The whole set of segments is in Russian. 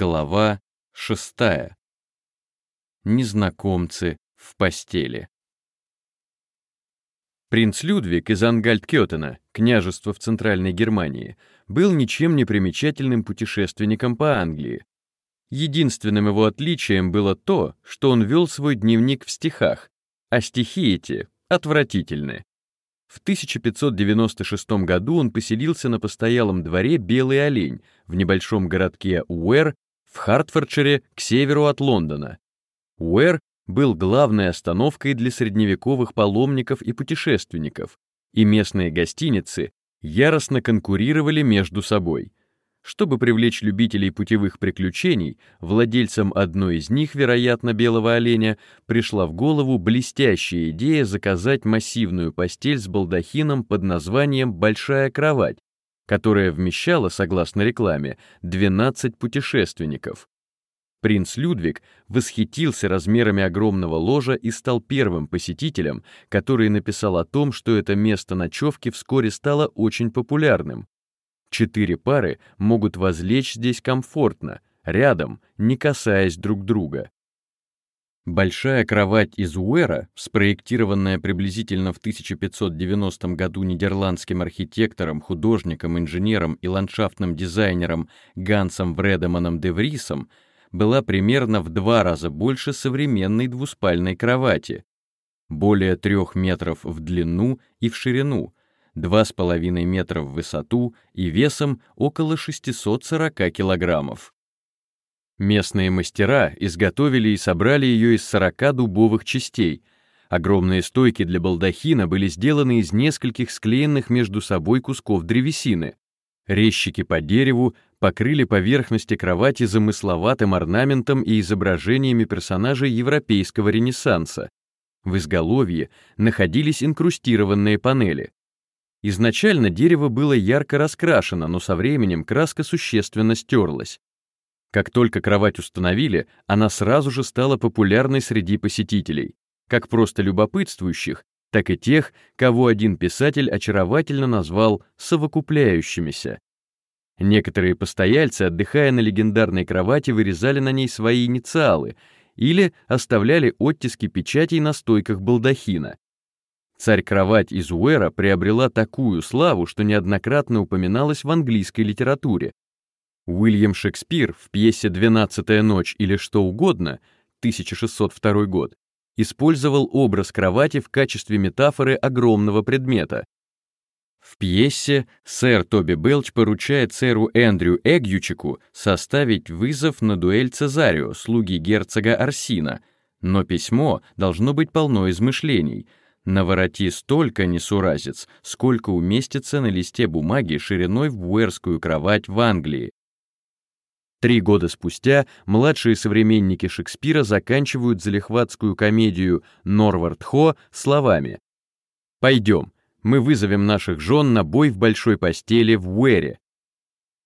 Глава шестая. Незнакомцы в постели. Принц Людвиг из Ангальдкётена, княжество в Центральной Германии, был ничем не примечательным путешественником по Англии. Единственным его отличием было то, что он вел свой дневник в стихах, а стихи эти отвратительны. В 1596 году он поселился на постоялом дворе «Белый олень» в небольшом городке Уэр в Хартфордшире к северу от Лондона. Уэр был главной остановкой для средневековых паломников и путешественников, и местные гостиницы яростно конкурировали между собой. Чтобы привлечь любителей путевых приключений, владельцам одной из них, вероятно, белого оленя, пришла в голову блестящая идея заказать массивную постель с балдахином под названием «Большая кровать», которая вмещала, согласно рекламе, 12 путешественников. Принц Людвиг восхитился размерами огромного ложа и стал первым посетителем, который написал о том, что это место ночевки вскоре стало очень популярным. Четыре пары могут возлечь здесь комфортно, рядом, не касаясь друг друга. Большая кровать из Уэра, спроектированная приблизительно в 1590 году нидерландским архитектором, художником, инженером и ландшафтным дизайнером Гансом Вредеманом де Врисом, была примерно в два раза больше современной двуспальной кровати, более трех метров в длину и в ширину, два с половиной метра в высоту и весом около 640 килограммов. Местные мастера изготовили и собрали ее из 40 дубовых частей. Огромные стойки для балдахина были сделаны из нескольких склеенных между собой кусков древесины. Резчики по дереву покрыли поверхности кровати замысловатым орнаментом и изображениями персонажей европейского ренессанса. В изголовье находились инкрустированные панели. Изначально дерево было ярко раскрашено, но со временем краска существенно стерлась. Как только кровать установили, она сразу же стала популярной среди посетителей, как просто любопытствующих, так и тех, кого один писатель очаровательно назвал «совокупляющимися». Некоторые постояльцы, отдыхая на легендарной кровати, вырезали на ней свои инициалы или оставляли оттиски печатей на стойках балдахина. Царь-кровать из Уэра приобрела такую славу, что неоднократно упоминалась в английской литературе. Уильям Шекспир в пьесе «Двенадцатая ночь» или что угодно, 1602 год, использовал образ кровати в качестве метафоры огромного предмета, в пьесе сэр Тоби Белч поручает сэру Эндрю Эгючику составить вызов на дуэль Цезарио, слуги герцога Арсина, но письмо должно быть полно измышлений. Навороти столько несуразец, сколько уместится на листе бумаги шириной в буэрскую кровать в Англии. Три года спустя младшие современники Шекспира заканчивают залихватскую комедию «Норвард Хо» словами «Пойдем, мы вызовем наших жен на бой в большой постели в Уэре.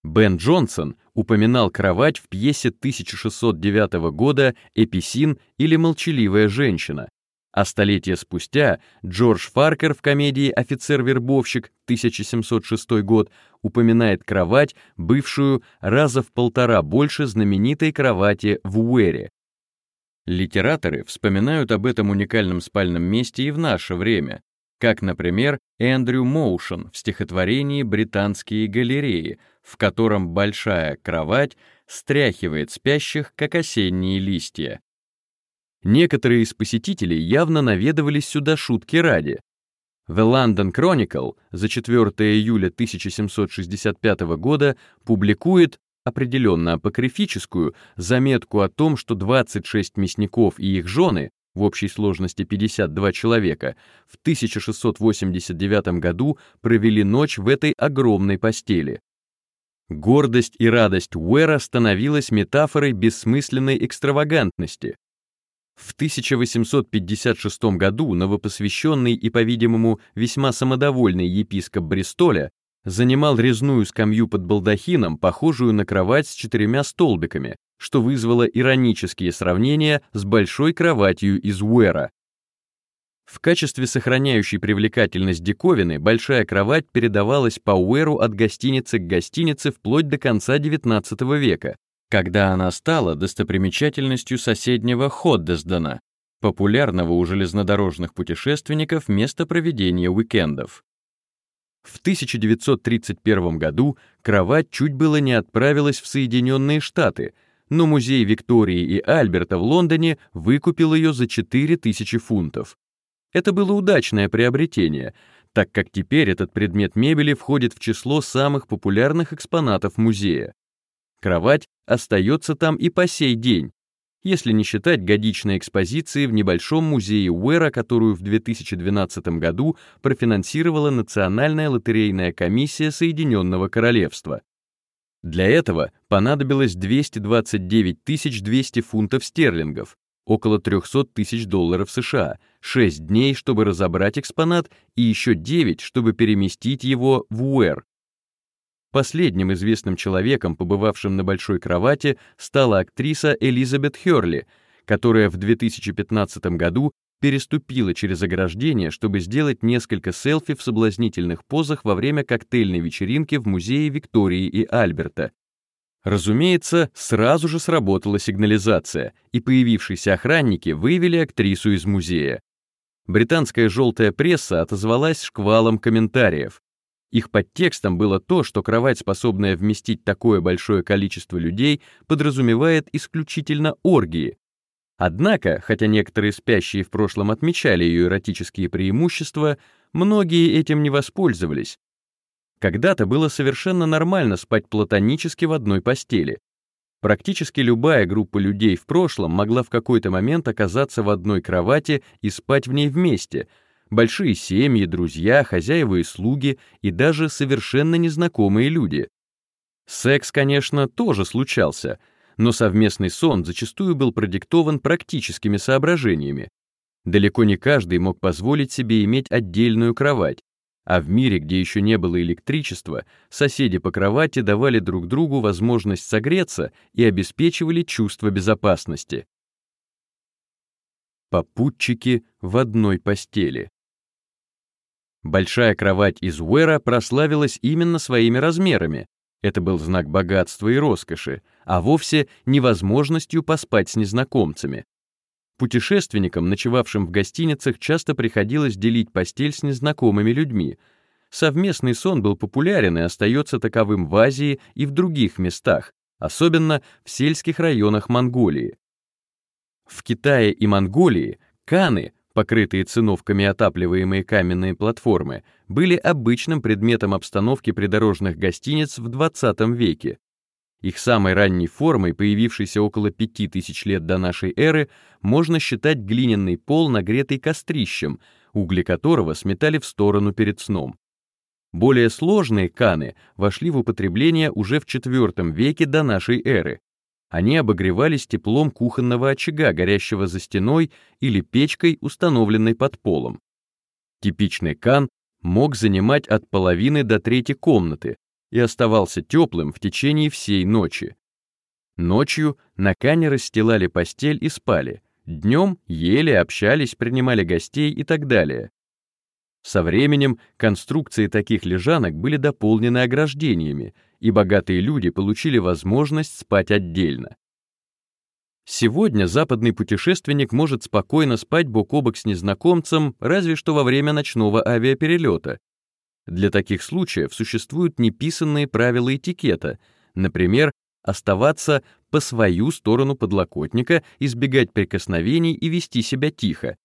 Бен Джонсон упоминал кровать в пьесе 1609 года «Эписин» или «Молчаливая женщина», а столетия спустя Джордж Фаркер в комедии «Офицер-вербовщик» 1706 год упоминает кровать, бывшую раза в полтора больше знаменитой кровати в Уэре. Литераторы вспоминают об этом уникальном спальном месте и в наше время, как, например, Эндрю Моушен в стихотворении «Британские галереи», в котором большая кровать стряхивает спящих, как осенние листья. Некоторые из посетителей явно наведывались сюда шутки ради. The London Chronicle за 4 июля 1765 года публикует определенно апокрифическую заметку о том, что 26 мясников и их жены в общей сложности 52 человека, в 1689 году провели ночь в этой огромной постели. Гордость и радость Уэра становилась метафорой бессмысленной экстравагантности. В 1856 году новопосвященный и, по-видимому, весьма самодовольный епископ Бристоля занимал резную скамью под балдахином, похожую на кровать с четырьмя столбиками, что вызвало иронические сравнения с большой кроватью из Уэра. В качестве сохраняющей привлекательность диковины большая кровать передавалась по Уэру от гостиницы к гостинице вплоть до конца XIX века, когда она стала достопримечательностью соседнего Ходдесдена, популярного у железнодорожных путешественников места проведения уикендов. В 1931 году кровать чуть было не отправилась в Соединенные Штаты, но музей Виктории и Альберта в Лондоне выкупил ее за 4000 фунтов. Это было удачное приобретение, так как теперь этот предмет мебели входит в число самых популярных экспонатов музея. Кровать остается там и по сей день, если не считать годичной экспозиции в небольшом музее Уэра, которую в 2012 году профинансировала Национальная лотерейная комиссия Соединенного Королевства. Для этого понадобилось 229 200 фунтов стерлингов, около 300 тысяч долларов США, 6 дней, чтобы разобрать экспонат, и еще 9, чтобы переместить его в Уэр, Последним известным человеком, побывавшим на большой кровати, стала актриса Элизабет Хёрли, которая в 2015 году переступила через ограждение, чтобы сделать несколько селфи в соблазнительных позах во время коктейльной вечеринки в музее Виктории и Альберта. Разумеется, сразу же сработала сигнализация, и появившиеся охранники вывели актрису из музея. Британская желтая пресса отозвалась шквалом комментариев. Их подтекстом было то, что кровать, способная вместить такое большое количество людей, подразумевает исключительно оргии. Однако, хотя некоторые спящие в прошлом отмечали ее эротические преимущества, многие этим не воспользовались. Когда-то было совершенно нормально спать платонически в одной постели. Практически любая группа людей в прошлом могла в какой-то момент оказаться в одной кровати и спать в ней вместе — большие семьи, друзья, хозяева и слуги и даже совершенно незнакомые люди. Секс, конечно, тоже случался, но совместный сон зачастую был продиктован практическими соображениями. Далеко не каждый мог позволить себе иметь отдельную кровать, а в мире, где еще не было электричества, соседи по кровати давали друг другу возможность согреться и обеспечивали чувство безопасности. Попутчики в одной постели. Большая кровать из Уэра прославилась именно своими размерами. Это был знак богатства и роскоши, а вовсе невозможностью поспать с незнакомцами. Путешественникам, ночевавшим в гостиницах, часто приходилось делить постель с незнакомыми людьми. Совместный сон был популярен и остается таковым в Азии и в других местах, особенно в сельских районах Монголии. В Китае и Монголии каны покрытые циновками отапливаемые каменные платформы, были обычным предметом обстановки придорожных гостиниц в 20 веке. Их самой ранней формой, появившейся около 5000 лет до нашей эры, можно считать глиняный пол, нагретый кострищем, угли которого сметали в сторону перед сном. Более сложные каны вошли в употребление уже в IV веке до нашей эры, они обогревались теплом кухонного очага, горящего за стеной, или печкой, установленной под полом. Типичный кан мог занимать от половины до трети комнаты и оставался теплым в течение всей ночи. Ночью на кане расстилали постель и спали, днем ели, общались, принимали гостей и так далее. Со временем конструкции таких лежанок были дополнены ограждениями, и богатые люди получили возможность спать отдельно. Сегодня западный путешественник может спокойно спать бок о бок с незнакомцем, разве что во время ночного авиаперелета. Для таких случаев существуют неписанные правила этикета, например, оставаться по свою сторону подлокотника, избегать прикосновений и вести себя тихо.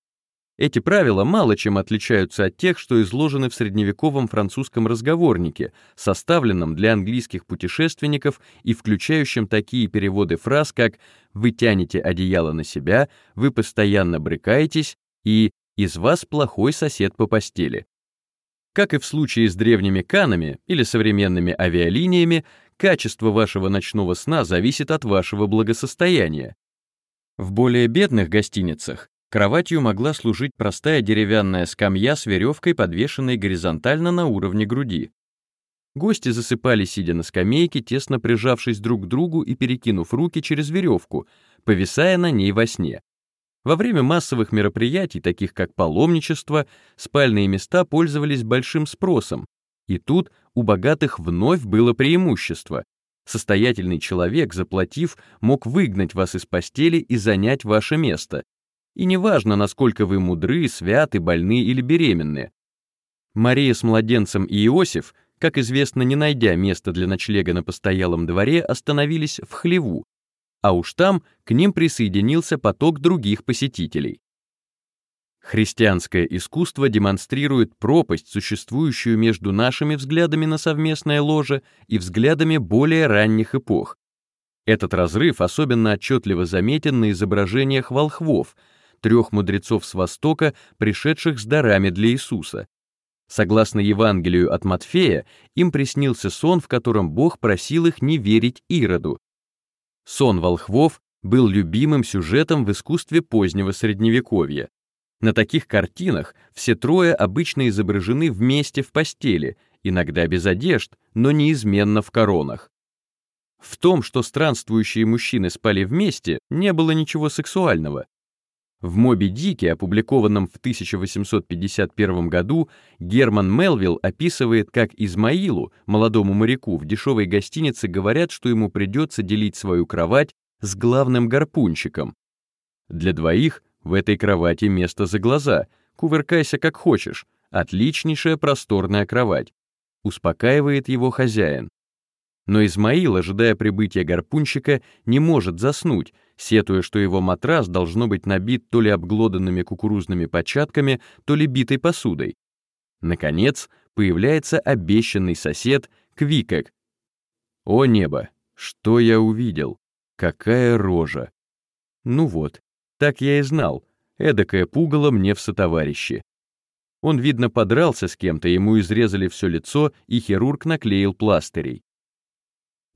Эти правила мало чем отличаются от тех, что изложены в средневековом французском разговорнике, составленном для английских путешественников и включающем такие переводы фраз, как «вы тянете одеяло на себя», «вы постоянно брыкаетесь» и «из вас плохой сосед по постели». Как и в случае с древними канами или современными авиалиниями, качество вашего ночного сна зависит от вашего благосостояния. В более бедных гостиницах Кроватью могла служить простая деревянная скамья с веревкой, подвешенной горизонтально на уровне груди. Гости засыпали, сидя на скамейке, тесно прижавшись друг к другу и перекинув руки через веревку, повисая на ней во сне. Во время массовых мероприятий, таких как паломничество, спальные места пользовались большим спросом, и тут у богатых вновь было преимущество. Состоятельный человек, заплатив, мог выгнать вас из постели и занять ваше место. И неважно, насколько вы мудры, святы, больны или беременны. Мария с младенцем и Иосиф, как известно, не найдя места для ночлега на постоялом дворе, остановились в хлеву, а уж там к ним присоединился поток других посетителей. Христианское искусство демонстрирует пропасть, существующую между нашими взглядами на совместное ложе и взглядами более ранних эпох. Этот разрыв особенно отчетливо заметен на изображениях волхвов, трех мудрецов с Востока, пришедших с дарами для Иисуса. Согласно Евангелию от Матфея, им приснился сон, в котором Бог просил их не верить Ироду. Сон волхвов был любимым сюжетом в искусстве позднего Средневековья. На таких картинах все трое обычно изображены вместе в постели, иногда без одежд, но неизменно в коронах. В том, что странствующие мужчины спали вместе, не было ничего сексуального. В «Моби Дике», опубликованном в 1851 году, Герман Мелвилл описывает, как Измаилу, молодому моряку, в дешевой гостинице говорят, что ему придется делить свою кровать с главным гарпунщиком. Для двоих в этой кровати место за глаза, кувыркайся как хочешь, отличнейшая просторная кровать. Успокаивает его хозяин. Но Измаил, ожидая прибытия гарпунщика, не может заснуть, сетуя, что его матрас должно быть набит то ли обглоданными кукурузными початками, то ли битой посудой. Наконец, появляется обещанный сосед Квикек. О небо, что я увидел! Какая рожа! Ну вот, так я и знал, эдакое пугало мне в сотоварищи. Он, видно, подрался с кем-то, ему изрезали все лицо, и хирург наклеил пластырей.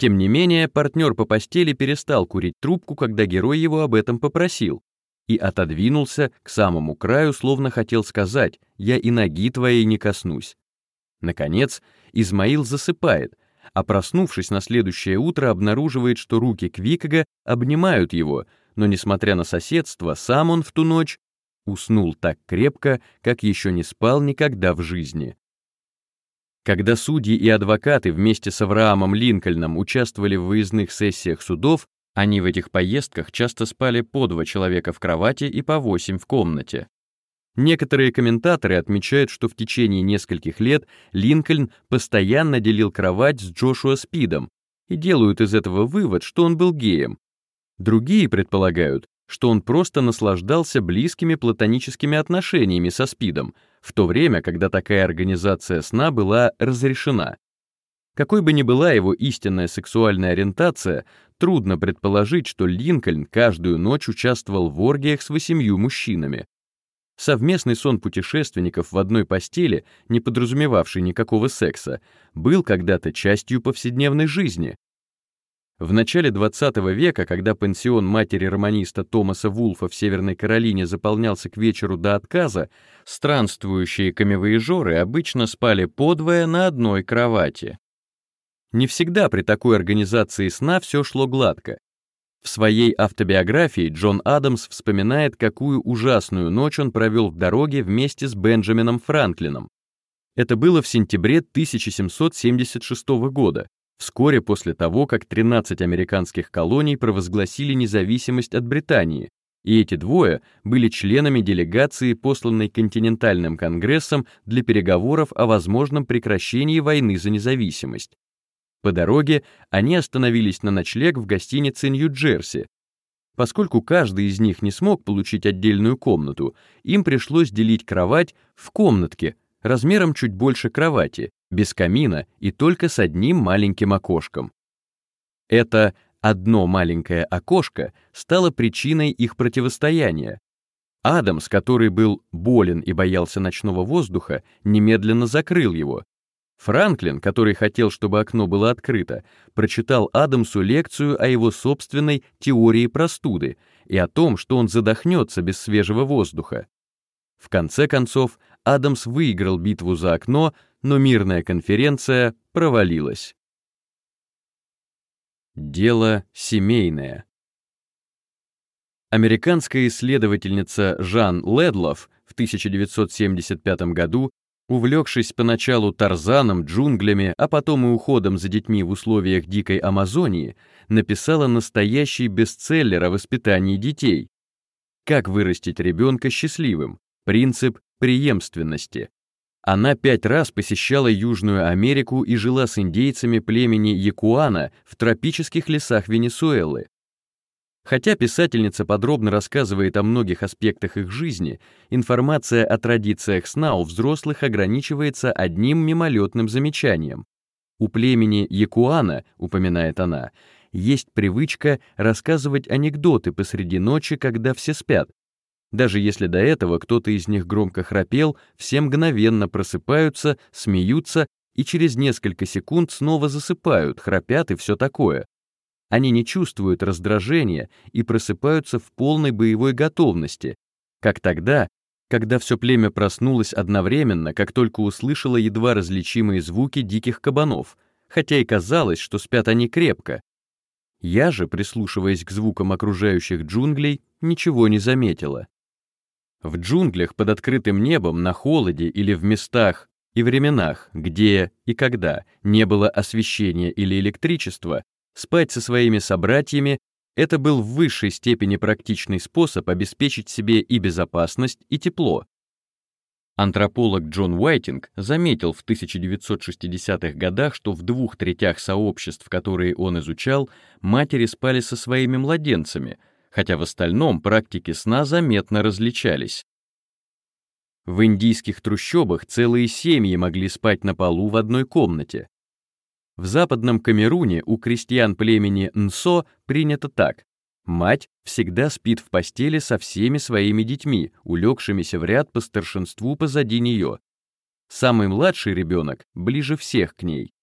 Тем не менее, партнер по постели перестал курить трубку, когда герой его об этом попросил, и отодвинулся к самому краю, словно хотел сказать «я и ноги твоей не коснусь». Наконец, Измаил засыпает, а проснувшись на следующее утро, обнаруживает, что руки Квикага обнимают его, но, несмотря на соседство, сам он в ту ночь уснул так крепко, как еще не спал никогда в жизни. Когда судьи и адвокаты вместе с Авраамом Линкольном участвовали в выездных сессиях судов, они в этих поездках часто спали по два человека в кровати и по восемь в комнате. Некоторые комментаторы отмечают, что в течение нескольких лет Линкольн постоянно делил кровать с Джошуа Спидом и делают из этого вывод, что он был геем, Другие предполагают, что он просто наслаждался близкими платоническими отношениями со СПИДом, в то время, когда такая организация сна была разрешена. Какой бы ни была его истинная сексуальная ориентация, трудно предположить, что Линкольн каждую ночь участвовал в оргиях с восемью мужчинами. Совместный сон путешественников в одной постели, не подразумевавший никакого секса, был когда-то частью повседневной жизни, в начале 20 века, когда пансион матери романиста Томаса Вулфа в Северной Каролине заполнялся к вечеру до отказа, странствующие камевоежоры обычно спали подвое на одной кровати. Не всегда при такой организации сна все шло гладко. В своей автобиографии Джон Адамс вспоминает, какую ужасную ночь он провел в дороге вместе с Бенджамином Франклином. Это было в сентябре 1776 года, вскоре после того, как 13 американских колоний провозгласили независимость от Британии, и эти двое были членами делегации, посланной континентальным конгрессом для переговоров о возможном прекращении войны за независимость. По дороге они остановились на ночлег в гостинице Нью-Джерси. Поскольку каждый из них не смог получить отдельную комнату, им пришлось делить кровать в комнатке размером чуть больше кровати, без камина и только с одним маленьким окошком. Это одно маленькое окошко стало причиной их противостояния. Адамс, который был болен и боялся ночного воздуха, немедленно закрыл его. Франклин, который хотел, чтобы окно было открыто, прочитал Адамсу лекцию о его собственной теории простуды и о том, что он задохнется без свежего воздуха. В конце концов, Адамс выиграл битву за окно, но мирная конференция провалилась. Дело семейное. Американская исследовательница Жан Ледлов в 1975 году Увлекшись поначалу Тарзаном, джунглями, а потом и уходом за детьми в условиях дикой Амазонии, написала настоящий бестселлер о воспитании детей. Как вырастить ребенка счастливым? Принцип преемственности. Она пять раз посещала Южную Америку и жила с индейцами племени Якуана в тропических лесах Венесуэлы. Хотя писательница подробно рассказывает о многих аспектах их жизни, информация о традициях сна у взрослых ограничивается одним мимолетным замечанием. У племени Якуана, упоминает она, есть привычка рассказывать анекдоты посреди ночи, когда все спят. Даже если до этого кто-то из них громко храпел, все мгновенно просыпаются, смеются и через несколько секунд снова засыпают, храпят и все такое. Они не чувствуют раздражения и просыпаются в полной боевой готовности, как тогда, когда все племя проснулось одновременно, как только услышало едва различимые звуки диких кабанов, хотя и казалось, что спят они крепко. Я же, прислушиваясь к звукам окружающих джунглей, ничего не заметила. В джунглях под открытым небом, на холоде или в местах и временах, где и когда не было освещения или электричества, Спать со своими собратьями — это был в высшей степени практичный способ обеспечить себе и безопасность, и тепло. Антрополог Джон Уайтинг заметил в 1960-х годах, что в двух третях сообществ, которые он изучал, матери спали со своими младенцами, хотя в остальном практики сна заметно различались. В индийских трущобах целые семьи могли спать на полу в одной комнате. В западном Камеруне у крестьян племени Нсо принято так. Мать всегда спит в постели со всеми своими детьми, улегшимися в ряд по старшинству позади нее. Самый младший ребенок ближе всех к ней.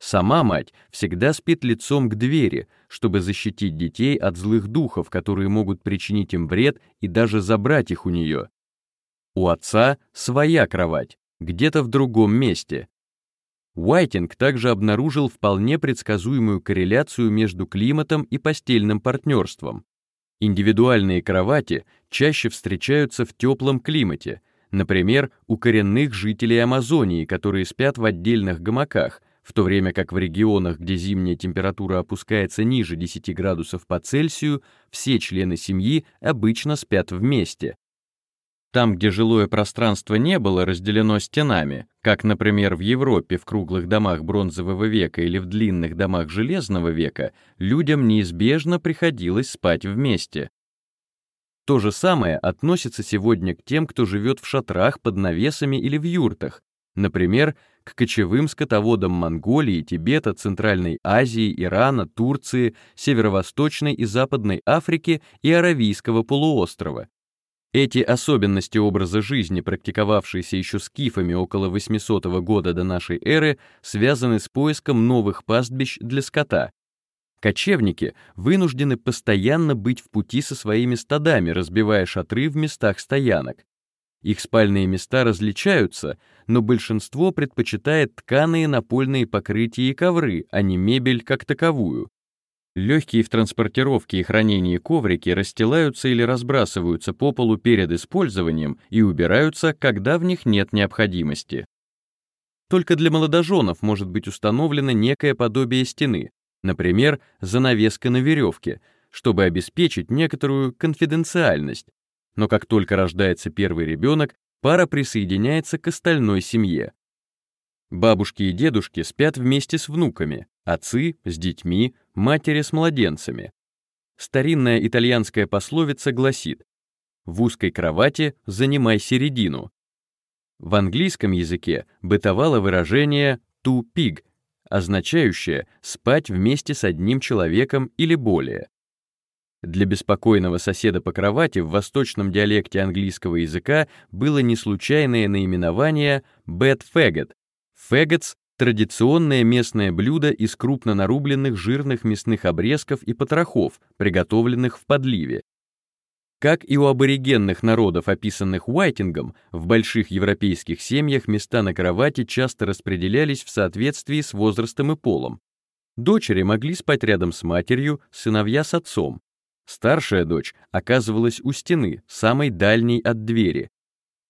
Сама мать всегда спит лицом к двери, чтобы защитить детей от злых духов, которые могут причинить им вред и даже забрать их у нее. У отца своя кровать, где-то в другом месте, Уайтинг также обнаружил вполне предсказуемую корреляцию между климатом и постельным партнерством. Индивидуальные кровати чаще встречаются в теплом климате, например, у коренных жителей Амазонии, которые спят в отдельных гамаках, в то время как в регионах, где зимняя температура опускается ниже 10 градусов по Цельсию, все члены семьи обычно спят вместе, там, где жилое пространство не было разделено стенами, как, например, в Европе в круглых домах бронзового века или в длинных домах железного века, людям неизбежно приходилось спать вместе. То же самое относится сегодня к тем, кто живет в шатрах под навесами или в юртах, например, к кочевым скотоводам Монголии, Тибета, Центральной Азии, Ирана, Турции, Северо-Восточной и Западной Африки и Аравийского полуострова, эти особенности образа жизни, практиковавшиеся еще скифами около 800 года до нашей эры, связаны с поиском новых пастбищ для скота. Кочевники вынуждены постоянно быть в пути со своими стадами, разбивая шатры в местах стоянок. Их спальные места различаются, но большинство предпочитает тканые напольные покрытия и ковры, а не мебель как таковую. Легкие в транспортировке и хранении коврики расстилаются или разбрасываются по полу перед использованием и убираются, когда в них нет необходимости. Только для молодоженов может быть установлено некое подобие стены, например, занавеска на веревке, чтобы обеспечить некоторую конфиденциальность. Но как только рождается первый ребенок, пара присоединяется к остальной семье. Бабушки и дедушки спят вместе с внуками, отцы с детьми, матери с младенцами. Старинная итальянская пословица гласит «В узкой кровати занимай середину». В английском языке бытовало выражение «to pig», означающее «спать вместе с одним человеком или более». Для беспокойного соседа по кровати в восточном диалекте английского языка было неслучайное наименование «bed faggot». Faggots Традиционное местное блюдо из крупно нарубленных жирных мясных обрезков и потрохов, приготовленных в подливе. Как и у аборигенных народов, описанных Уайтингом, в больших европейских семьях места на кровати часто распределялись в соответствии с возрастом и полом. Дочери могли спать рядом с матерью, сыновья с отцом. Старшая дочь оказывалась у стены, самой дальней от двери.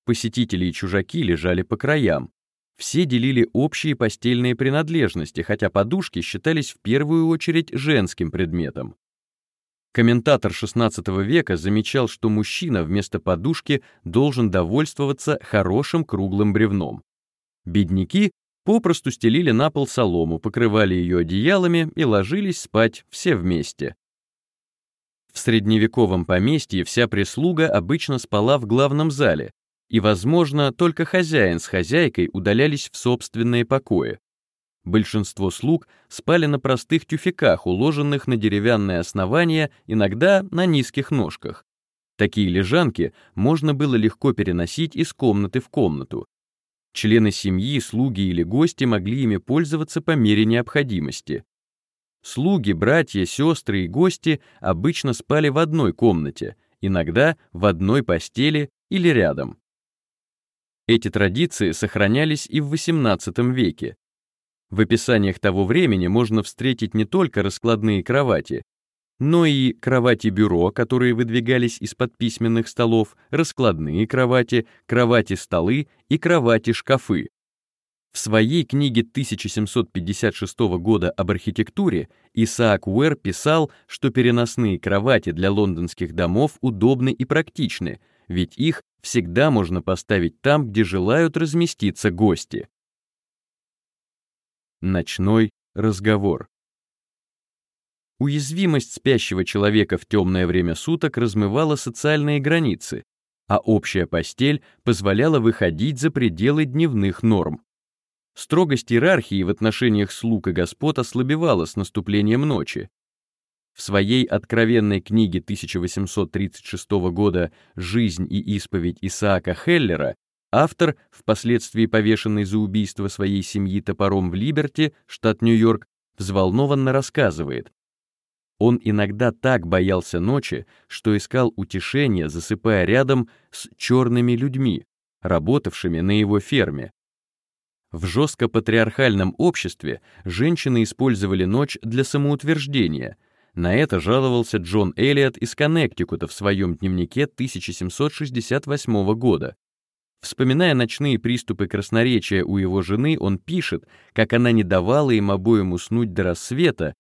Посетители и чужаки лежали по краям, Все делили общие постельные принадлежности, хотя подушки считались в первую очередь женским предметом. Комментатор XVI века замечал, что мужчина вместо подушки должен довольствоваться хорошим круглым бревном. Бедняки попросту стелили на пол солому, покрывали ее одеялами и ложились спать все вместе. В средневековом поместье вся прислуга обычно спала в главном зале, и, возможно, только хозяин с хозяйкой удалялись в собственные покои. Большинство слуг спали на простых тюфяках, уложенных на деревянное основание, иногда на низких ножках. Такие лежанки можно было легко переносить из комнаты в комнату. Члены семьи, слуги или гости могли ими пользоваться по мере необходимости. Слуги, братья, сестры и гости обычно спали в одной комнате, иногда в одной постели или рядом. Эти традиции сохранялись и в XVIII веке. В описаниях того времени можно встретить не только раскладные кровати, но и кровати-бюро, которые выдвигались из-под письменных столов, раскладные кровати, кровати-столы и кровати-шкафы. В своей книге 1756 года об архитектуре Исаак Уэр писал, что переносные кровати для лондонских домов удобны и практичны, ведь их всегда можно поставить там, где желают разместиться гости. Ночной разговор. Уязвимость спящего человека в темное время суток размывала социальные границы, а общая постель позволяла выходить за пределы дневных норм. Строгость иерархии в отношениях слуг и господ ослабевала с наступлением ночи, в своей откровенной книге 1836 года «Жизнь и исповедь Исаака Хеллера» автор, впоследствии повешенный за убийство своей семьи топором в Либерти, штат Нью-Йорк, взволнованно рассказывает. Он иногда так боялся ночи, что искал утешения, засыпая рядом с черными людьми, работавшими на его ферме. В жестко патриархальном обществе женщины использовали ночь для самоутверждения — на это жаловался Джон Эллиот из Коннектикута в своем дневнике 1768 года. Вспоминая ночные приступы красноречия у его жены, он пишет, как она не давала им обоим уснуть до рассвета,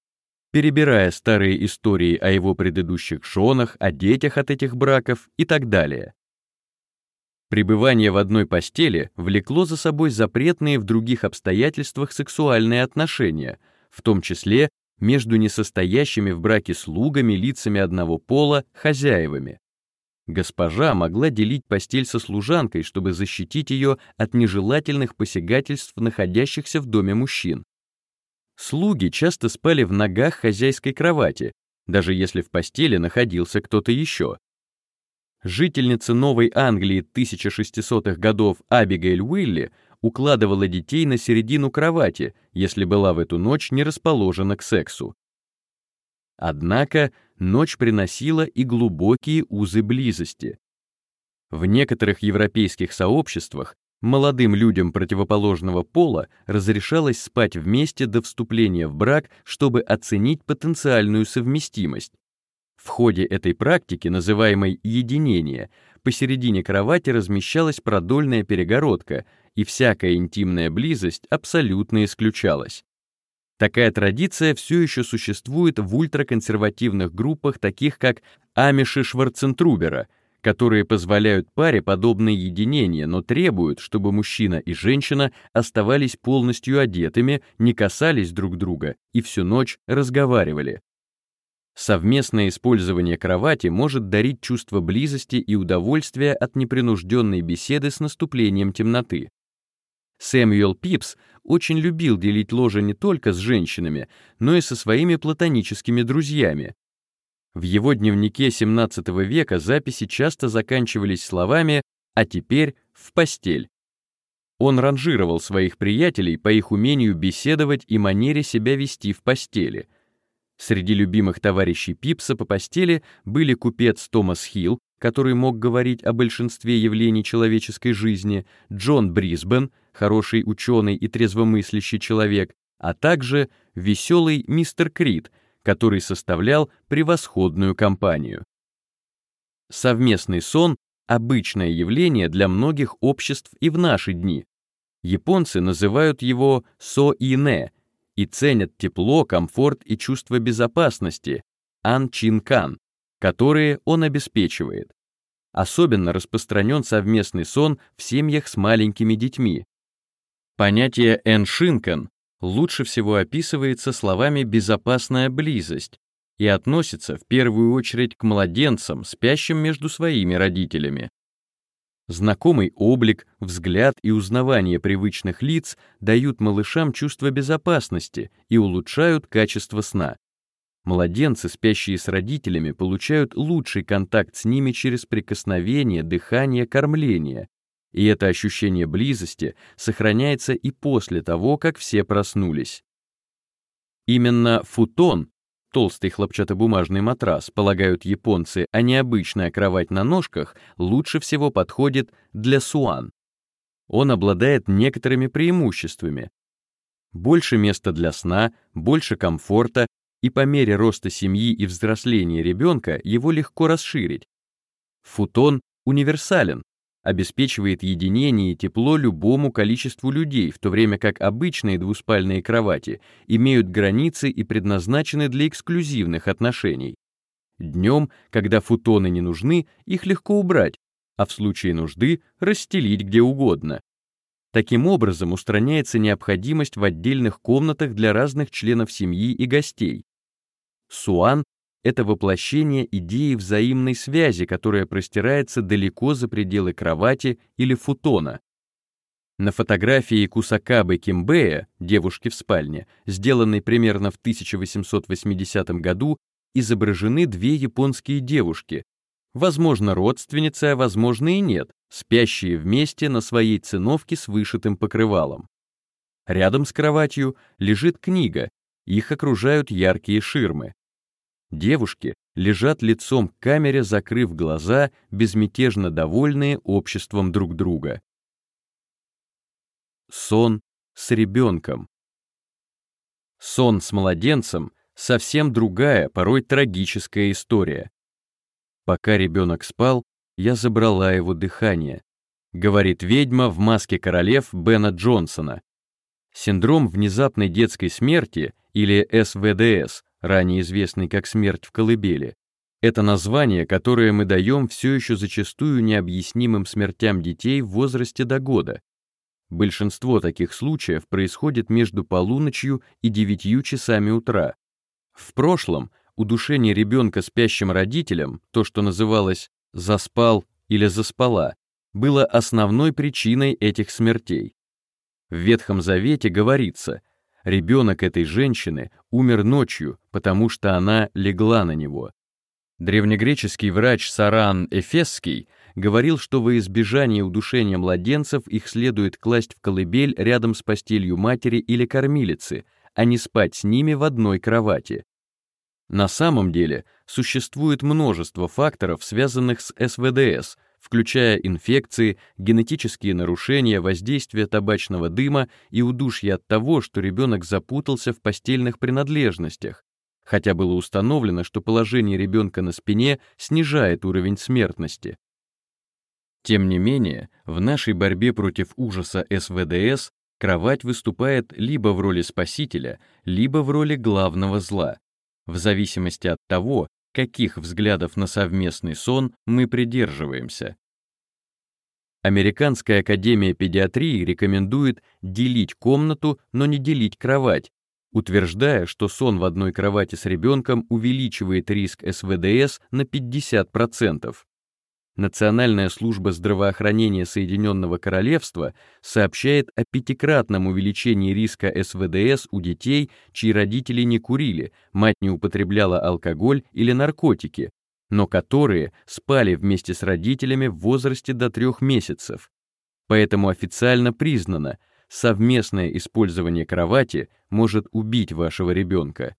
перебирая старые истории о его предыдущих женах, о детях от этих браков и так далее. Пребывание в одной постели влекло за собой запретные в других обстоятельствах сексуальные отношения, в том числе между несостоящими в браке слугами, лицами одного пола, хозяевами. Госпожа могла делить постель со служанкой, чтобы защитить ее от нежелательных посягательств находящихся в доме мужчин. Слуги часто спали в ногах хозяйской кровати, даже если в постели находился кто-то еще. Жительница Новой Англии 1600-х годов Абигейль Уилли укладывала детей на середину кровати, если была в эту ночь не расположена к сексу. Однако ночь приносила и глубокие узы близости. В некоторых европейских сообществах молодым людям противоположного пола разрешалось спать вместе до вступления в брак, чтобы оценить потенциальную совместимость. В ходе этой практики, называемой единение, посередине кровати размещалась продольная перегородка, и всякая интимная близость абсолютно исключалась. Такая традиция все еще существует в ультраконсервативных группах, таких как Амиши Шварцентрубера, которые позволяют паре подобное единение, но требуют, чтобы мужчина и женщина оставались полностью одетыми, не касались друг друга и всю ночь разговаривали. Совместное использование кровати может дарить чувство близости и удовольствия от непринужденной беседы с наступлением темноты. Сэмюэл Пипс очень любил делить ложе не только с женщинами, но и со своими платоническими друзьями. В его дневнике XVII века записи часто заканчивались словами «а теперь в постель». Он ранжировал своих приятелей по их умению беседовать и манере себя вести в постели. Среди любимых товарищей Пипса по постели были купец Томас Хилл, который мог говорить о большинстве явлений человеческой жизни, Джон Брисбен, хороший ученый и трезвомыслящий человек, а также веселый мистер Крид, который составлял превосходную компанию. Совместный сон — обычное явление для многих обществ и в наши дни. Японцы называют его со-ине и ценят тепло, комфорт и чувство безопасности, ан-чин-кан, которые он обеспечивает. Особенно распространен совместный сон в семьях с маленькими детьми. Понятие «эншинкан» лучше всего описывается словами «безопасная близость» и относится в первую очередь к младенцам, спящим между своими родителями. Знакомый облик, взгляд и узнавание привычных лиц дают малышам чувство безопасности и улучшают качество сна. Младенцы, спящие с родителями, получают лучший контакт с ними через прикосновение, дыхание, кормление. И это ощущение близости сохраняется и после того, как все проснулись. Именно футон толстый хлопчатобумажный матрас, полагают японцы, а не обычная кровать на ножках, лучше всего подходит для суан. Он обладает некоторыми преимуществами. Больше места для сна, больше комфорта, и по мере роста семьи и взросления ребенка его легко расширить. Футон универсален, обеспечивает единение и тепло любому количеству людей, в то время как обычные двуспальные кровати имеют границы и предназначены для эксклюзивных отношений. Днем, когда футоны не нужны, их легко убрать, а в случае нужды расстелить где угодно. Таким образом устраняется необходимость в отдельных комнатах для разных членов семьи и гостей. Суан это воплощение идеи взаимной связи, которая простирается далеко за пределы кровати или футона. На фотографии Кусакабы Кимбея, девушки в спальне, сделанной примерно в 1880 году, изображены две японские девушки, возможно, родственницы, а возможно и нет, спящие вместе на своей циновке с вышитым покрывалом. Рядом с кроватью лежит книга, их окружают яркие ширмы. Девушки лежат лицом к камере, закрыв глаза, безмятежно довольные обществом друг друга. Сон с ребенком. Сон с младенцем — совсем другая, порой трагическая история. Пока ребенок спал, я забрала его дыхание, говорит ведьма в маске королев Бена Джонсона. Синдром внезапной детской смерти, или СВДС, ранее известный как смерть в колыбели. Это название, которое мы даем все еще зачастую необъяснимым смертям детей в возрасте до года. Большинство таких случаев происходит между полуночью и девятью часами утра. В прошлом удушение ребенка спящим родителем, то, что называлось «заспал» или «заспала», было основной причиной этих смертей. В Ветхом Завете говорится Ребенок этой женщины умер ночью, потому что она легла на него. Древнегреческий врач Саран Эфесский говорил, что во избежание удушения младенцев их следует класть в колыбель рядом с постелью матери или кормилицы, а не спать с ними в одной кровати. На самом деле существует множество факторов, связанных с СВДС – включая инфекции, генетические нарушения, воздействие табачного дыма и удушье от того, что ребенок запутался в постельных принадлежностях, хотя было установлено, что положение ребенка на спине снижает уровень смертности. Тем не менее, в нашей борьбе против ужаса СВДС кровать выступает либо в роли спасителя, либо в роли главного зла, в зависимости от того, каких взглядов на совместный сон мы придерживаемся. Американская академия педиатрии рекомендует делить комнату, но не делить кровать, утверждая, что сон в одной кровати с ребенком увеличивает риск СВДС на 50%. Национальная служба здравоохранения Соединенного Королевства сообщает о пятикратном увеличении риска СВДС у детей, чьи родители не курили, мать не употребляла алкоголь или наркотики, но которые спали вместе с родителями в возрасте до трех месяцев. Поэтому официально признано, совместное использование кровати может убить вашего ребенка.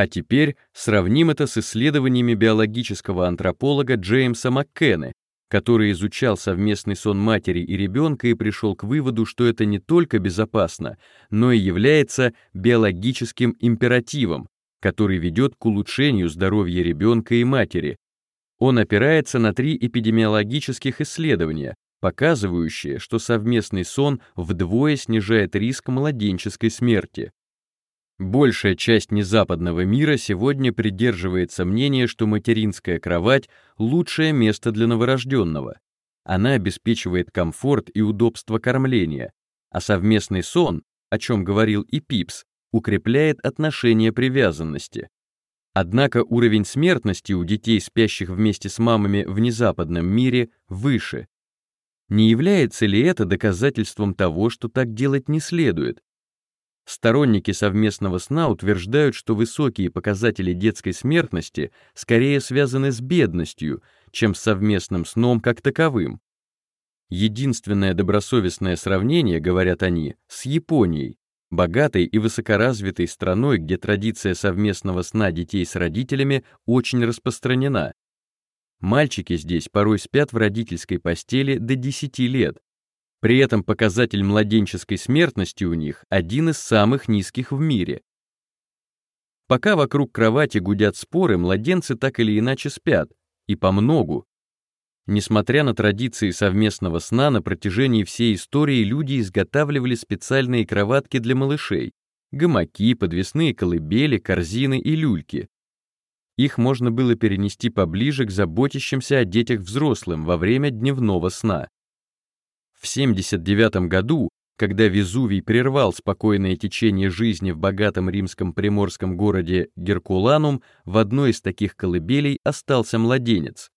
А теперь сравним это с исследованиями биологического антрополога Джеймса Маккены, который изучал совместный сон матери и ребенка и пришел к выводу, что это не только безопасно, но и является биологическим императивом, который ведет к улучшению здоровья ребенка и матери. Он опирается на три эпидемиологических исследования, показывающие, что совместный сон вдвое снижает риск младенческой смерти. Большая часть незападного мира сегодня придерживается мнения, что материнская кровать — лучшее место для новорожденного. Она обеспечивает комфорт и удобство кормления, а совместный сон, о чем говорил и Пипс, укрепляет отношения привязанности. Однако уровень смертности у детей, спящих вместе с мамами в незападном мире, выше. Не является ли это доказательством того, что так делать не следует? Сторонники совместного сна утверждают, что высокие показатели детской смертности скорее связаны с бедностью, чем с совместным сном как таковым. Единственное добросовестное сравнение, говорят они, с Японией, богатой и высокоразвитой страной, где традиция совместного сна детей с родителями очень распространена. Мальчики здесь порой спят в родительской постели до 10 лет. При этом показатель младенческой смертности у них один из самых низких в мире. Пока вокруг кровати гудят споры, младенцы так или иначе спят, и по многу. Несмотря на традиции совместного сна, на протяжении всей истории люди изготавливали специальные кроватки для малышей, гамаки, подвесные колыбели, корзины и люльки. Их можно было перенести поближе к заботящимся о детях взрослым во время дневного сна. В 79 году, когда Везувий прервал спокойное течение жизни в богатом римском приморском городе Геркуланум, в одной из таких колыбелей остался младенец.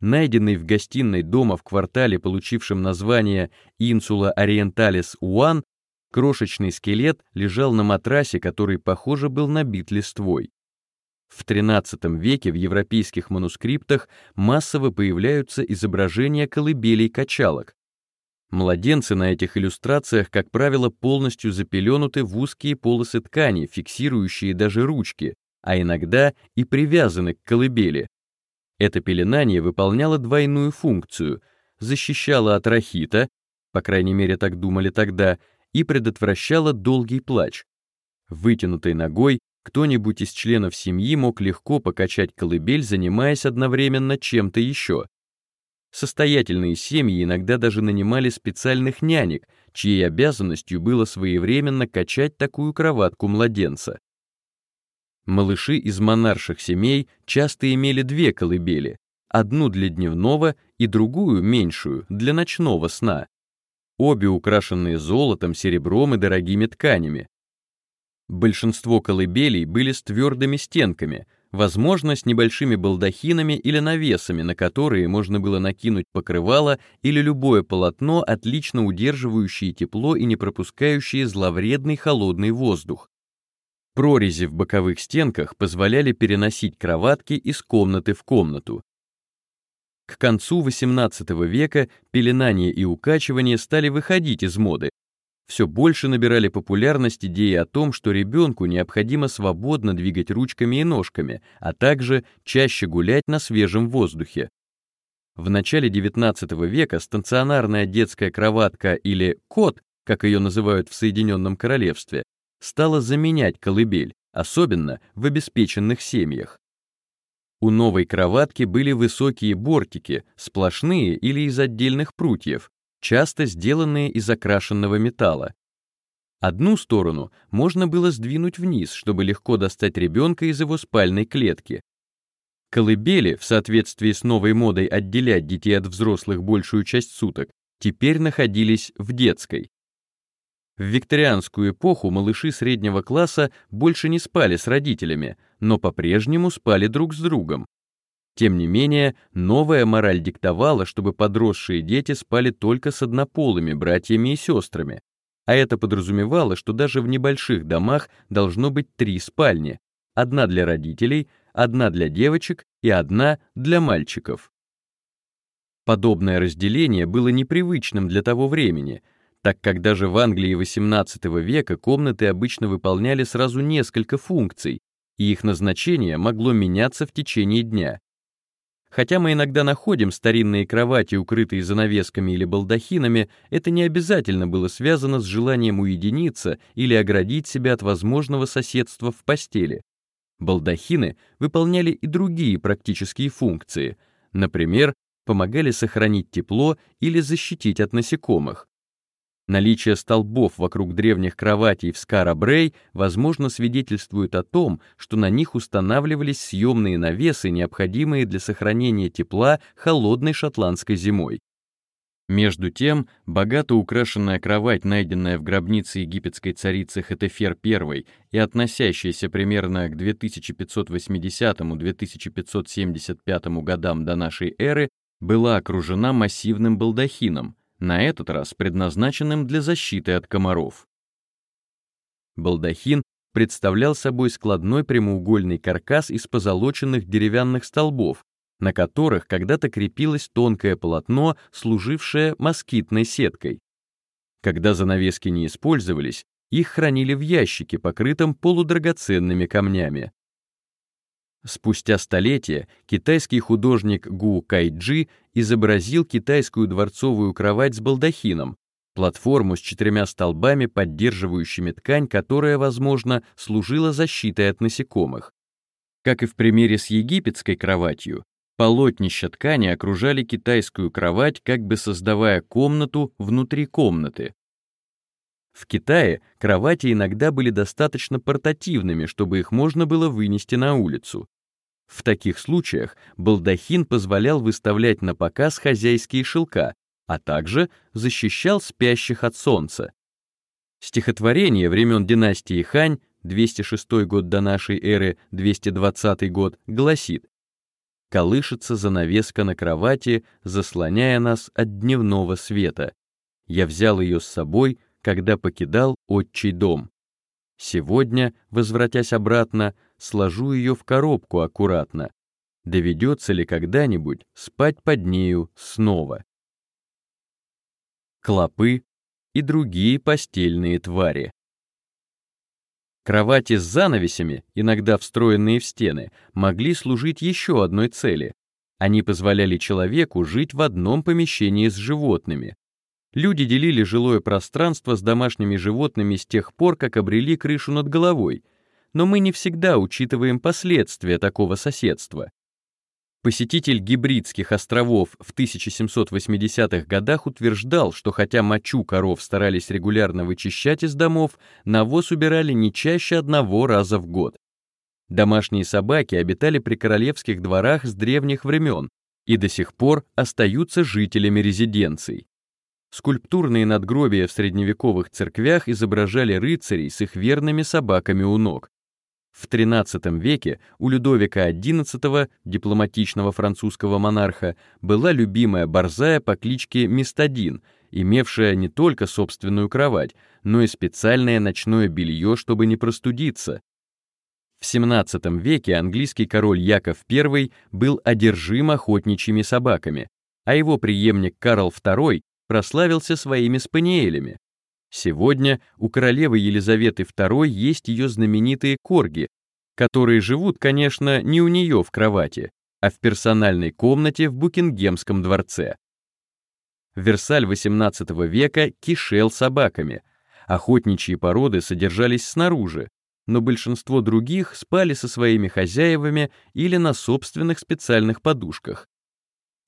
Найденный в гостиной дома в квартале, получившем название Инсула Ориенталис Уан, крошечный скелет лежал на матрасе, который, похоже, был набит листвой. В XIII веке в европейских манускриптах массово появляются изображения колыбелей-качалок. Младенцы на этих иллюстрациях, как правило, полностью запеленуты в узкие полосы ткани, фиксирующие даже ручки, а иногда и привязаны к колыбели. Это пеленание выполняло двойную функцию, защищало от рахита, по крайней мере так думали тогда, и предотвращало долгий плач. Вытянутой ногой кто-нибудь из членов семьи мог легко покачать колыбель, занимаясь одновременно чем-то еще. Состоятельные семьи иногда даже нанимали специальных нянек, чьей обязанностью было своевременно качать такую кроватку младенца. Малыши из монарших семей часто имели две колыбели, одну для дневного и другую, меньшую, для ночного сна. Обе украшенные золотом, серебром и дорогими тканями, Большинство колыбелей были с твердыми стенками, возможно, с небольшими балдахинами или навесами, на которые можно было накинуть покрывало или любое полотно, отлично удерживающее тепло и не пропускающее зловредный холодный воздух. Прорези в боковых стенках позволяли переносить кроватки из комнаты в комнату. К концу XVIII века пеленание и укачивание стали выходить из моды, все больше набирали популярность идеи о том, что ребенку необходимо свободно двигать ручками и ножками, а также чаще гулять на свежем воздухе. В начале XIX века станционарная детская кроватка или кот, как ее называют в Соединенном Королевстве, стала заменять колыбель, особенно в обеспеченных семьях. У новой кроватки были высокие бортики, сплошные или из отдельных прутьев, часто сделанные из окрашенного металла. Одну сторону можно было сдвинуть вниз, чтобы легко достать ребенка из его спальной клетки. Колыбели, в соответствии с новой модой отделять детей от взрослых большую часть суток, теперь находились в детской. В викторианскую эпоху малыши среднего класса больше не спали с родителями, но по-прежнему спали друг с другом. Тем не менее, новая мораль диктовала, чтобы подросшие дети спали только с однополыми братьями и сестрами, а это подразумевало, что даже в небольших домах должно быть три спальни, одна для родителей, одна для девочек и одна для мальчиков. Подобное разделение было непривычным для того времени, так как даже в Англии XVIII века комнаты обычно выполняли сразу несколько функций, и их назначение могло меняться в течение дня. Хотя мы иногда находим старинные кровати, укрытые занавесками или балдахинами, это не обязательно было связано с желанием уединиться или оградить себя от возможного соседства в постели. Балдахины выполняли и другие практические функции. Например, помогали сохранить тепло или защитить от насекомых. Наличие столбов вокруг древних кроватей в Скара-Брей, возможно, свидетельствует о том, что на них устанавливались съемные навесы, необходимые для сохранения тепла холодной шотландской зимой. Между тем, богато украшенная кровать, найденная в гробнице египетской царицы Хетефер I и относящаяся примерно к 2570-2575 годам до нашей эры, была окружена массивным балдахином, на этот раз предназначенным для защиты от комаров. Балдахин представлял собой складной прямоугольный каркас из позолоченных деревянных столбов, на которых когда-то крепилось тонкое полотно, служившее москитной сеткой. Когда занавески не использовались, их хранили в ящике, покрытом полудрагоценными камнями. Спустя столетия китайский художник Гу Кайджи изобразил китайскую дворцовую кровать с балдахином, платформу с четырьмя столбами, поддерживающими ткань, которая, возможно, служила защитой от насекомых. Как и в примере с египетской кроватью, полотнища ткани окружали китайскую кровать, как бы создавая комнату внутри комнаты. В Китае кровати иногда были достаточно портативными, чтобы их можно было вынести на улицу. В таких случаях балдахин позволял выставлять на показ хозяйские шелка, а также защищал спящих от солнца. Стихотворение времен династии Хань, 206 год до нашей эры, 220 год, гласит «Колышется занавеска на кровати, заслоняя нас от дневного света. Я взял ее с собой, когда покидал отчий дом. Сегодня, возвратясь обратно, сложу ее в коробку аккуратно. Доведется ли когда-нибудь спать под нею снова? Клопы и другие постельные твари. Кровати с занавесями, иногда встроенные в стены, могли служить еще одной цели. Они позволяли человеку жить в одном помещении с животными. Люди делили жилое пространство с домашними животными с тех пор, как обрели крышу над головой, но мы не всегда учитываем последствия такого соседства. Посетитель Гибридских островов в 1780-х годах утверждал, что хотя мочу коров старались регулярно вычищать из домов, навоз убирали не чаще одного раза в год. Домашние собаки обитали при королевских дворах с древних времен и до сих пор остаются жителями резиденций. Скульптурные надгробия в средневековых церквях изображали рыцарей с их верными собаками у ног. В XIII веке у Людовика XI, дипломатичного французского монарха, была любимая борзая по кличке Мистадин, имевшая не только собственную кровать, но и специальное ночное белье, чтобы не простудиться. В XVII веке английский король Яков I был одержим охотничьими собаками, а его преемник Карл II прославился своими спаниелями. Сегодня у королевы Елизаветы II есть ее знаменитые корги, которые живут, конечно, не у нее в кровати, а в персональной комнате в Букингемском дворце. Версаль XVIII века кишел собаками. Охотничьи породы содержались снаружи, но большинство других спали со своими хозяевами или на собственных специальных подушках.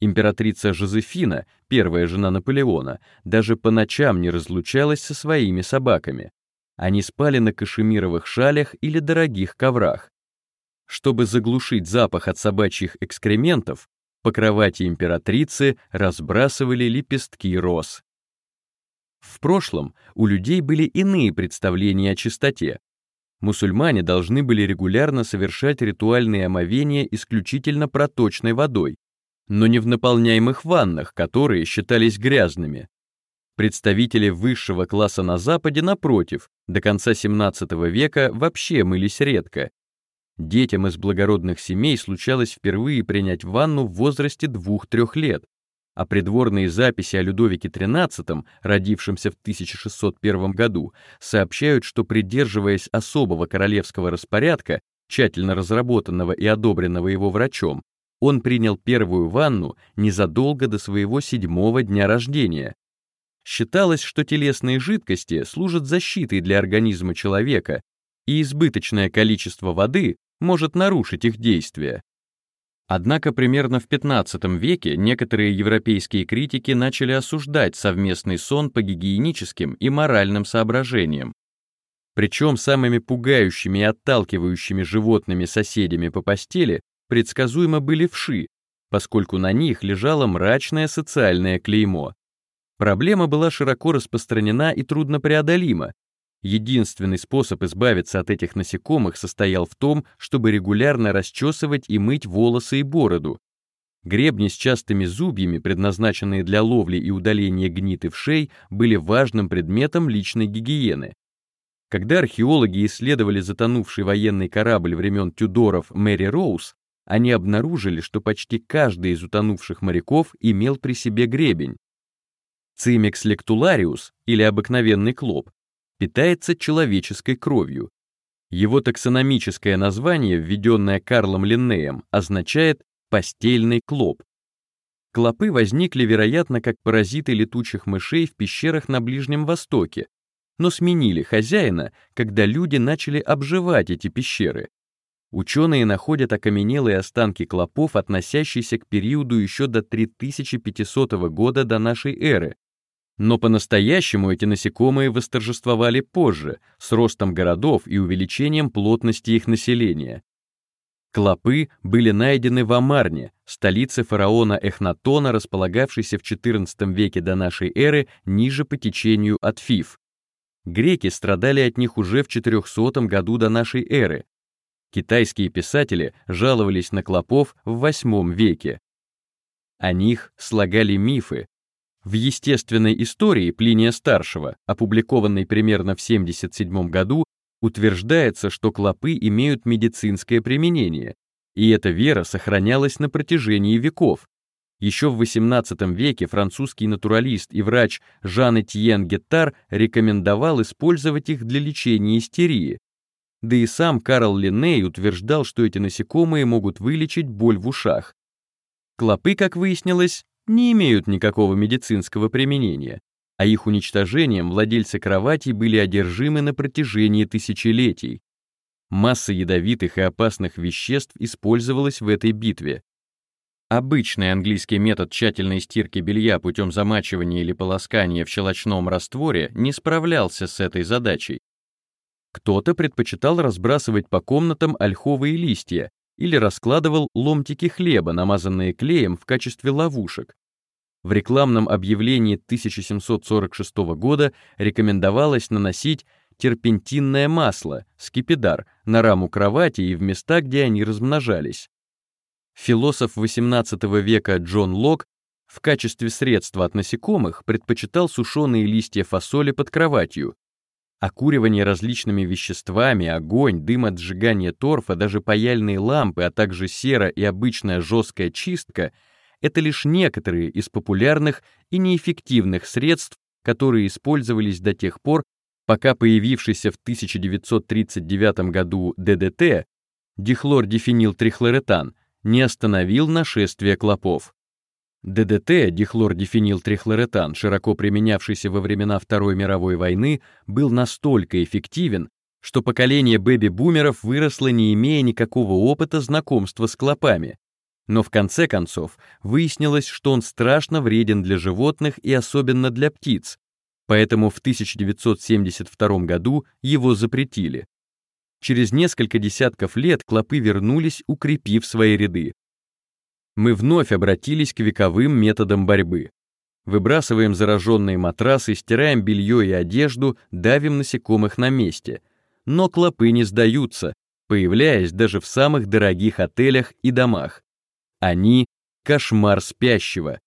Императрица Жозефина, первая жена Наполеона, даже по ночам не разлучалась со своими собаками. Они спали на кашемировых шалях или дорогих коврах. Чтобы заглушить запах от собачьих экскрементов, по кровати императрицы разбрасывали лепестки роз. В прошлом у людей были иные представления о чистоте. Мусульмане должны были регулярно совершать ритуальные омовения исключительно проточной водой, но не в наполняемых ваннах, которые считались грязными. Представители высшего класса на Западе, напротив, до конца 17 века вообще мылись редко. Детям из благородных семей случалось впервые принять ванну в возрасте 2-3 лет, а придворные записи о Людовике XIII, родившемся в 1601 году, сообщают, что, придерживаясь особого королевского распорядка, тщательно разработанного и одобренного его врачом, он принял первую ванну незадолго до своего седьмого дня рождения. Считалось, что телесные жидкости служат защитой для организма человека, и избыточное количество воды может нарушить их действие. Однако примерно в XV веке некоторые европейские критики начали осуждать совместный сон по гигиеническим и моральным соображениям. Причем самыми пугающими и отталкивающими животными соседями по постели предсказуемо были вши, поскольку на них лежало мрачное социальное клеймо. Проблема была широко распространена и труднопреодолима, Единственный способ избавиться от этих насекомых состоял в том, чтобы регулярно расчесывать и мыть волосы и бороду. Гребни с частыми зубьями, предназначенные для ловли и удаления гниты в шей, были важным предметом личной гигиены. Когда археологи исследовали затонувший военный корабль времен Тюдоров Мэри Роуз, они обнаружили, что почти каждый из утонувших моряков имел при себе гребень. Цимекс лектулариус, или обыкновенный клоп, питается человеческой кровью. Его таксономическое название, введенное Карлом Линнеем, означает «постельный клоп». Клопы возникли, вероятно, как паразиты летучих мышей в пещерах на Ближнем Востоке, но сменили хозяина, когда люди начали обживать эти пещеры. Ученые находят окаменелые останки клопов, относящиеся к периоду еще до 3500 года до нашей эры, но по-настоящему эти насекомые восторжествовали позже, с ростом городов и увеличением плотности их населения. Клопы были найдены в Амарне, столице фараона Эхнатона, располагавшейся в XIV веке до нашей эры ниже по течению от Фив. Греки страдали от них уже в 400 году до нашей эры. Китайские писатели жаловались на клопов в VIII веке. О них слагали мифы, в естественной истории Плиния Старшего, опубликованной примерно в 77 году, утверждается, что клопы имеют медицинское применение, и эта вера сохранялась на протяжении веков. Еще в XVIII веке французский натуралист и врач Жан-Этьен Геттар рекомендовал использовать их для лечения истерии. Да и сам Карл Линней утверждал, что эти насекомые могут вылечить боль в ушах. Клопы, как выяснилось, не имеют никакого медицинского применения, а их уничтожением владельцы кроватей были одержимы на протяжении тысячелетий. Масса ядовитых и опасных веществ использовалась в этой битве. Обычный английский метод тщательной стирки белья путем замачивания или полоскания в щелочном растворе не справлялся с этой задачей. Кто-то предпочитал разбрасывать по комнатам ольховые листья, или раскладывал ломтики хлеба, намазанные клеем в качестве ловушек. В рекламном объявлении 1746 года рекомендовалось наносить терпентинное масло, скипидар, на раму кровати и в места, где они размножались. Философ XVIII века Джон Лок в качестве средства от насекомых предпочитал сушеные листья фасоли под кроватью, Окуривание различными веществами, огонь, дым от сжигания торфа, даже паяльные лампы, а также сера и обычная жесткая чистка — это лишь некоторые из популярных и неэффективных средств, которые использовались до тех пор, пока появившийся в 1939 году ДДТ, дихлордифенилтрихлоретан, не остановил нашествие клопов. ДДТ, дихлордифенилтрихлоретан, широко применявшийся во времена Второй мировой войны, был настолько эффективен, что поколение бэби-бумеров выросло, не имея никакого опыта знакомства с клопами. Но в конце концов выяснилось, что он страшно вреден для животных и особенно для птиц, поэтому в 1972 году его запретили. Через несколько десятков лет клопы вернулись, укрепив свои ряды мы вновь обратились к вековым методам борьбы. Выбрасываем зараженные матрасы, стираем белье и одежду, давим насекомых на месте. Но клопы не сдаются, появляясь даже в самых дорогих отелях и домах. Они — кошмар спящего.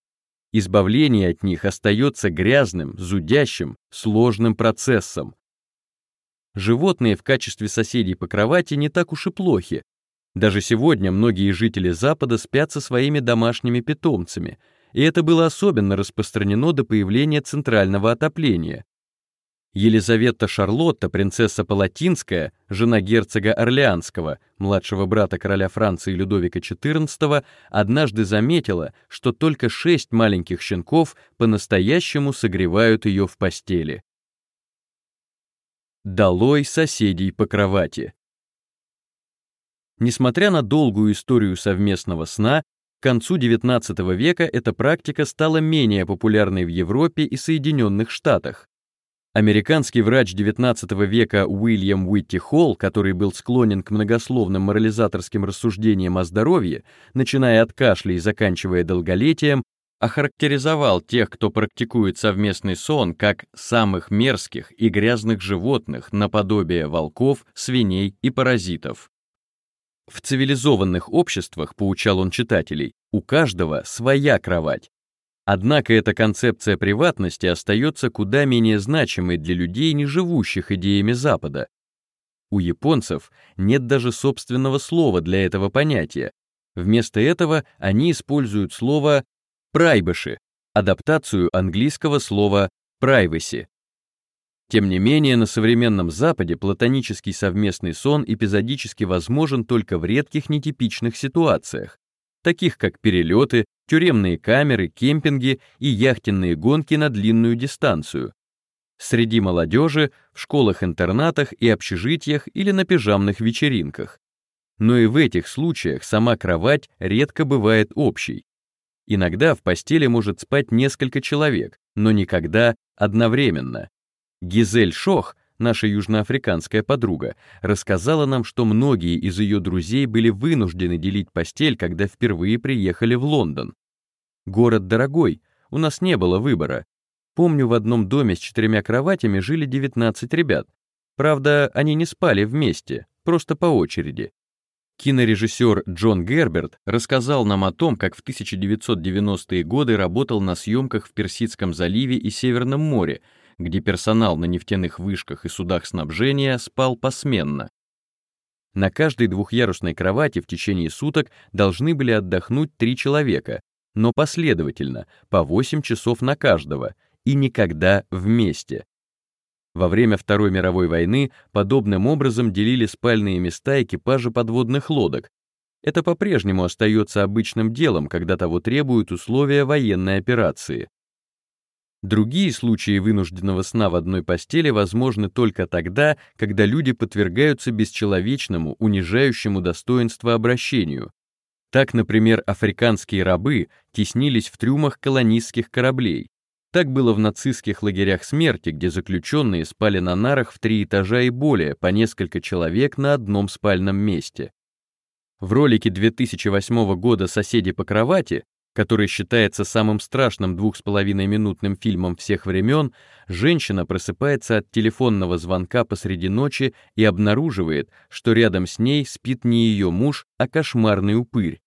Избавление от них остается грязным, зудящим, сложным процессом. Животные в качестве соседей по кровати не так уж и плохи, даже сегодня многие жители Запада спят со своими домашними питомцами, и это было особенно распространено до появления центрального отопления. Елизавета Шарлотта, принцесса Палатинская, жена герцога Орлеанского, младшего брата короля Франции Людовика XIV, однажды заметила, что только шесть маленьких щенков по-настоящему согревают ее в постели. Долой соседей по кровати. Несмотря на долгую историю совместного сна, к концу XIX века эта практика стала менее популярной в Европе и Соединенных Штатах. Американский врач XIX века Уильям Уитти Холл, который был склонен к многословным морализаторским рассуждениям о здоровье, начиная от кашля и заканчивая долголетием, охарактеризовал тех, кто практикует совместный сон, как самых мерзких и грязных животных наподобие волков, свиней и паразитов. В цивилизованных обществах, поучал он читателей, у каждого своя кровать. Однако эта концепция приватности остается куда менее значимой для людей, не живущих идеями Запада. У японцев нет даже собственного слова для этого понятия. Вместо этого они используют слово «прайбыши», адаптацию английского слова «privacy». Тем не менее, на современном Западе платонический совместный сон эпизодически возможен только в редких нетипичных ситуациях, таких как перелеты, тюремные камеры, кемпинги и яхтенные гонки на длинную дистанцию, среди молодежи, в школах-интернатах и общежитиях или на пижамных вечеринках. Но и в этих случаях сама кровать редко бывает общей. Иногда в постели может спать несколько человек, но никогда одновременно. Гизель Шох, наша южноафриканская подруга, рассказала нам, что многие из ее друзей были вынуждены делить постель, когда впервые приехали в Лондон. Город дорогой, у нас не было выбора. Помню, в одном доме с четырьмя кроватями жили 19 ребят. Правда, они не спали вместе, просто по очереди. Кинорежиссер Джон Герберт рассказал нам о том, как в 1990-е годы работал на съемках в Персидском заливе и Северном море, где персонал на нефтяных вышках и судах снабжения спал посменно. На каждой двухъярусной кровати в течение суток должны были отдохнуть три человека, но последовательно, по 8 часов на каждого, и никогда вместе. Во время Второй мировой войны подобным образом делили спальные места экипажи подводных лодок. Это по-прежнему остается обычным делом, когда того требуют условия военной операции. Другие случаи вынужденного сна в одной постели возможны только тогда, когда люди подвергаются бесчеловечному, унижающему достоинство обращению. Так, например, африканские рабы теснились в трюмах колонистских кораблей. Так было в нацистских лагерях смерти, где заключенные спали на нарах в три этажа и более, по несколько человек на одном спальном месте. В ролике 2008 года «Соседи по кровати» который считается самым страшным двух с половиной минутным фильмом всех времен, женщина просыпается от телефонного звонка посреди ночи и обнаруживает, что рядом с ней спит не ее муж, а кошмарный упырь.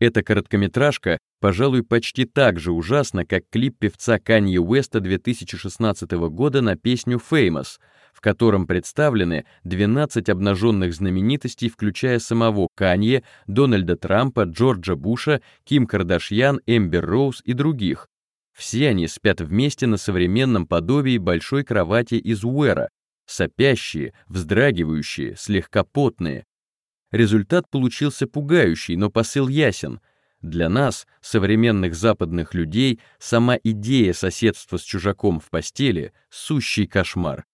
Эта короткометражка, пожалуй, почти так же ужасна, как клип певца Канье Уэста 2016 года на песню «Famous», в котором представлены 12 обнаженных знаменитостей, включая самого Канье, Дональда Трампа, Джорджа Буша, Ким Кардашьян, Эмбер Роуз и других. Все они спят вместе на современном подобии большой кровати из Уэра, сопящие, вздрагивающие, слегка потные. Результат получился пугающий, но посыл ясен. Для нас, современных западных людей, сама идея соседства с чужаком в постели — сущий кошмар.